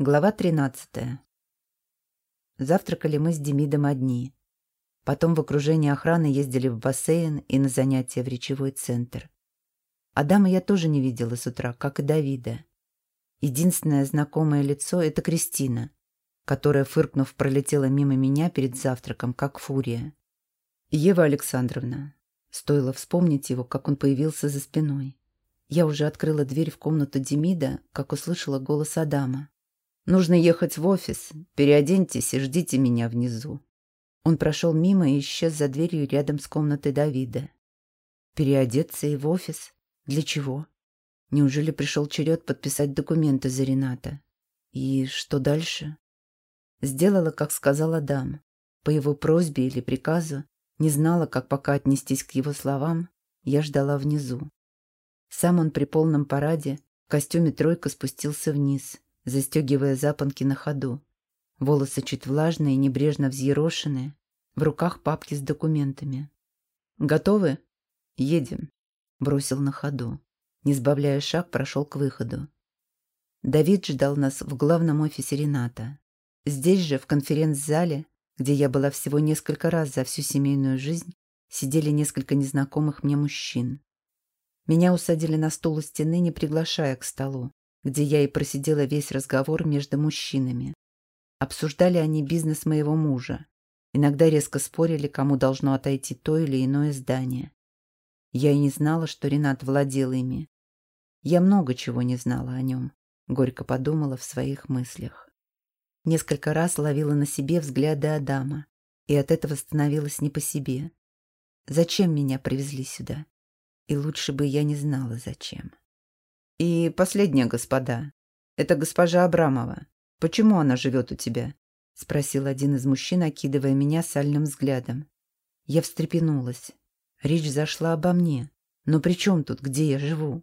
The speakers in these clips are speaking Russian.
Глава 13. Завтракали мы с Демидом одни. Потом в окружении охраны ездили в бассейн и на занятия в речевой центр. Адама я тоже не видела с утра, как и Давида. Единственное знакомое лицо — это Кристина, которая, фыркнув, пролетела мимо меня перед завтраком, как фурия. Ева Александровна. Стоило вспомнить его, как он появился за спиной. Я уже открыла дверь в комнату Демида, как услышала голос Адама. Нужно ехать в офис. Переоденьтесь и ждите меня внизу». Он прошел мимо и исчез за дверью рядом с комнатой Давида. Переодеться и в офис? Для чего? Неужели пришел черед подписать документы за Рената? И что дальше? Сделала, как сказал Адам. По его просьбе или приказу, не знала, как пока отнестись к его словам, я ждала внизу. Сам он при полном параде в костюме тройка спустился вниз, застегивая запонки на ходу. Волосы чуть влажные, небрежно взъерошенные, в руках папки с документами. «Готовы? Едем», — бросил на ходу. Не сбавляя шаг, прошел к выходу. Давид ждал нас в главном офисе Рената. Здесь же, в конференц-зале, где я была всего несколько раз за всю семейную жизнь, сидели несколько незнакомых мне мужчин. Меня усадили на стул у стены, не приглашая к столу где я и просидела весь разговор между мужчинами. Обсуждали они бизнес моего мужа. Иногда резко спорили, кому должно отойти то или иное здание. Я и не знала, что Ренат владел ими. Я много чего не знала о нем, горько подумала в своих мыслях. Несколько раз ловила на себе взгляды Адама, и от этого становилась не по себе. Зачем меня привезли сюда? И лучше бы я не знала, зачем. И последнее, господа. Это госпожа Абрамова. Почему она живет у тебя? Спросил один из мужчин, окидывая меня сальным взглядом. Я встрепенулась. Речь зашла обо мне. Но при чем тут, где я живу?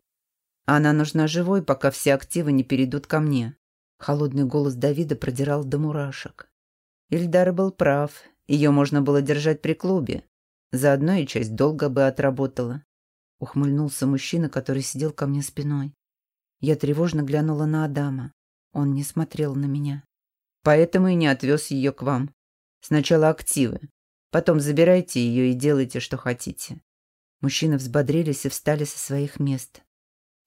Она нужна живой, пока все активы не перейдут ко мне. Холодный голос Давида продирал до мурашек. Ильдар был прав. Ее можно было держать при клубе. Заодно и часть долга бы отработала. Ухмыльнулся мужчина, который сидел ко мне спиной. Я тревожно глянула на Адама. Он не смотрел на меня. Поэтому и не отвез ее к вам. Сначала активы. Потом забирайте ее и делайте, что хотите. Мужчины взбодрились и встали со своих мест.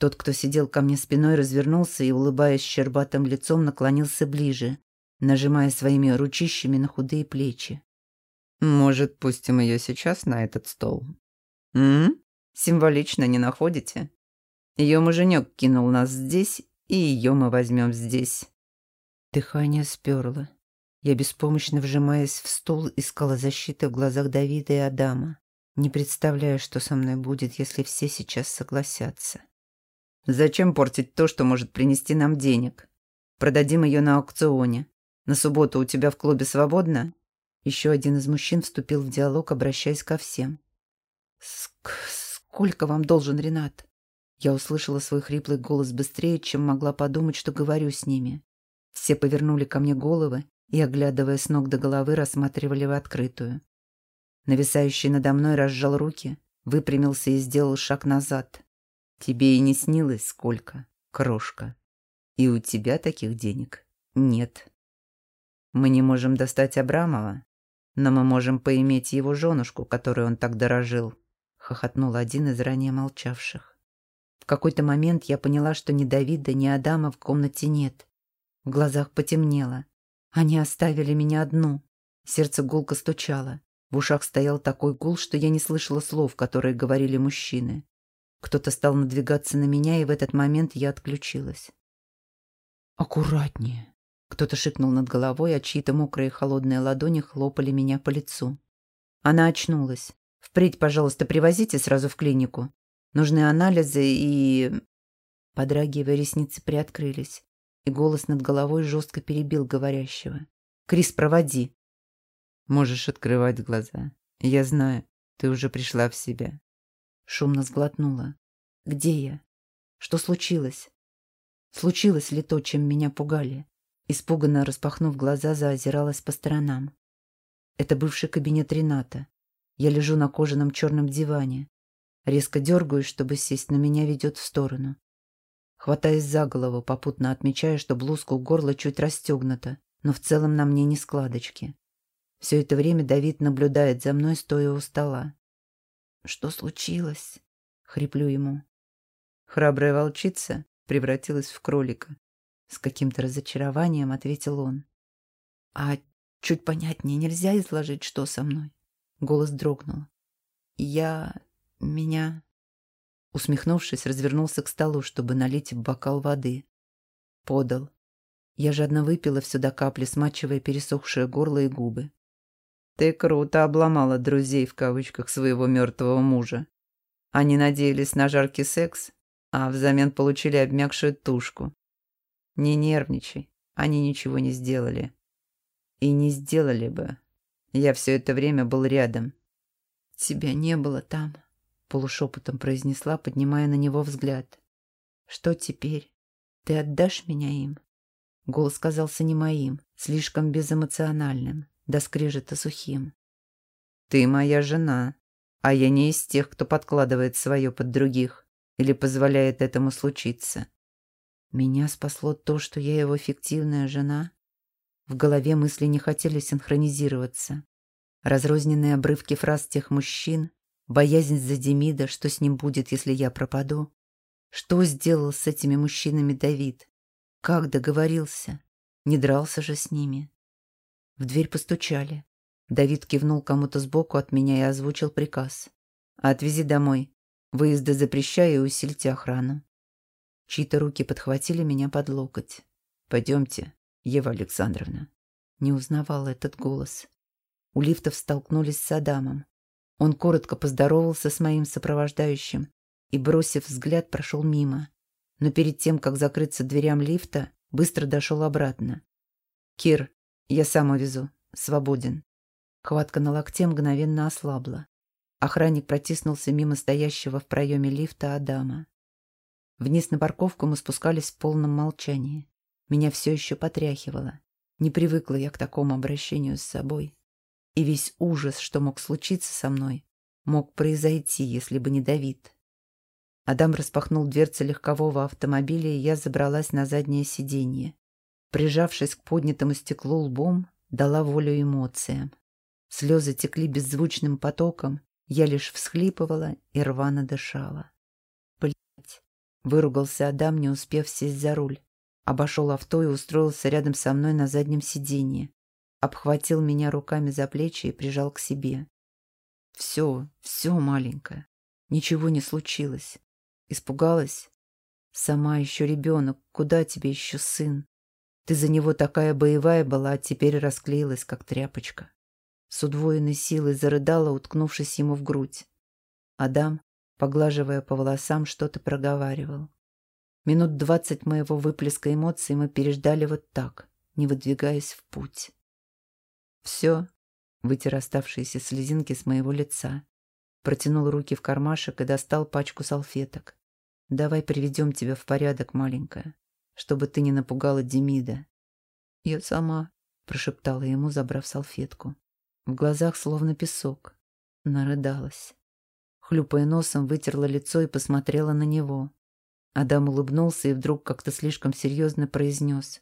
Тот, кто сидел ко мне спиной, развернулся и, улыбаясь щербатым лицом, наклонился ближе, нажимая своими ручищами на худые плечи. «Может, пустим ее сейчас на этот стол?» «М? Символично не находите?» Ее муженек кинул нас здесь, и ее мы возьмем здесь». Дыхание сперло. Я, беспомощно вжимаясь в стол, искала защиты в глазах Давида и Адама, не представляя, что со мной будет, если все сейчас согласятся. «Зачем портить то, что может принести нам денег? Продадим ее на аукционе. На субботу у тебя в клубе свободно?» Еще один из мужчин вступил в диалог, обращаясь ко всем. «Ск «Сколько вам должен Ренат?» Я услышала свой хриплый голос быстрее, чем могла подумать, что говорю с ними. Все повернули ко мне головы и, оглядывая с ног до головы, рассматривали в открытую. Нависающий надо мной разжал руки, выпрямился и сделал шаг назад. «Тебе и не снилось сколько, крошка. И у тебя таких денег нет. Мы не можем достать Абрамова, но мы можем поиметь его женушку, которой он так дорожил», — хохотнул один из ранее молчавших какой-то момент я поняла, что ни Давида, ни Адама в комнате нет. В глазах потемнело. Они оставили меня одну. Сердце гулко стучало. В ушах стоял такой гул, что я не слышала слов, которые говорили мужчины. Кто-то стал надвигаться на меня, и в этот момент я отключилась. «Аккуратнее!» Кто-то шикнул над головой, а чьи-то мокрые холодные ладони хлопали меня по лицу. Она очнулась. «Впредь, пожалуйста, привозите сразу в клинику. Нужны анализы и...» Подрагивая, ресницы приоткрылись, и голос над головой жестко перебил говорящего. «Крис, проводи!» «Можешь открывать глаза. Я знаю, ты уже пришла в себя». Шумно сглотнула. «Где я? Что случилось? Случилось ли то, чем меня пугали?» Испуганно распахнув глаза, заозиралась по сторонам. Это бывший кабинет Рената. Я лежу на кожаном черном диване. Резко дергаюсь, чтобы сесть, но меня ведет в сторону. хватаясь за голову, попутно отмечая, что блузка у горла чуть расстегнута, но в целом на мне не складочки. Все это время Давид наблюдает за мной, стоя у стола. «Что случилось?» — хриплю ему. Храбрая волчица превратилась в кролика. С каким-то разочарованием ответил он. «А чуть понятнее нельзя изложить, что со мной?» Голос дрогнул. «Я... меня...» Усмехнувшись, развернулся к столу, чтобы налить бокал воды. Подал. Я жадно выпила все до капли, смачивая пересохшее горло и губы. «Ты круто обломала друзей в кавычках своего мертвого мужа. Они надеялись на жаркий секс, а взамен получили обмякшую тушку. Не нервничай, они ничего не сделали. И не сделали бы. Я все это время был рядом. Тебя не было там, полушепотом произнесла, поднимая на него взгляд. Что теперь? Ты отдашь меня им? Голос казался не моим, слишком безэмоциональным, до скрежета сухим. Ты моя жена, а я не из тех, кто подкладывает свое под других или позволяет этому случиться. Меня спасло то, что я его фиктивная жена. В голове мысли не хотели синхронизироваться. Разрозненные обрывки фраз тех мужчин, боязнь за Демида, что с ним будет, если я пропаду. Что сделал с этими мужчинами Давид? Как договорился? Не дрался же с ними. В дверь постучали. Давид кивнул кому-то сбоку от меня и озвучил приказ. «Отвези домой. Выезды запрещаю и усильте охрану. Чьи-то руки подхватили меня под локоть. «Пойдемте, Ева Александровна». Не узнавала этот голос. У лифтов столкнулись с Адамом. Он коротко поздоровался с моим сопровождающим и, бросив взгляд, прошел мимо. Но перед тем, как закрыться дверям лифта, быстро дошел обратно. «Кир, я сам увезу. Свободен». Хватка на локте мгновенно ослабла. Охранник протиснулся мимо стоящего в проеме лифта Адама. Вниз на парковку мы спускались в полном молчании. Меня все еще потряхивало. Не привыкла я к такому обращению с собой. И весь ужас, что мог случиться со мной, мог произойти, если бы не Давид. Адам распахнул дверцы легкового автомобиля, и я забралась на заднее сиденье. Прижавшись к поднятому стеклу лбом, дала волю эмоциям. Слезы текли беззвучным потоком, я лишь всхлипывала и рвано дышала. Блять! Выругался Адам, не успев сесть за руль. Обошел авто и устроился рядом со мной на заднем сиденье. Обхватил меня руками за плечи и прижал к себе. «Все, все, маленькая. Ничего не случилось. Испугалась? Сама еще ребенок. Куда тебе еще сын? Ты за него такая боевая была, а теперь расклеилась, как тряпочка». С удвоенной силой зарыдала, уткнувшись ему в грудь. Адам, поглаживая по волосам, что-то проговаривал. Минут двадцать моего выплеска эмоций мы переждали вот так, не выдвигаясь в путь. «Все», — вытер оставшиеся слезинки с моего лица, протянул руки в кармашек и достал пачку салфеток. «Давай приведем тебя в порядок, маленькая, чтобы ты не напугала Демида». «Я сама», — прошептала ему, забрав салфетку. В глазах словно песок. Нарыдалась. Хлюпая носом, вытерла лицо и посмотрела на него. Адам улыбнулся и вдруг как-то слишком серьезно произнес.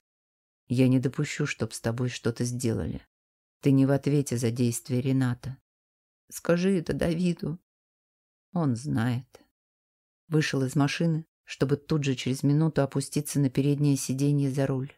«Я не допущу, чтоб с тобой что-то сделали. Ты не в ответе за действия Рената. Скажи это Давиду». Он знает. Вышел из машины, чтобы тут же через минуту опуститься на переднее сиденье за руль.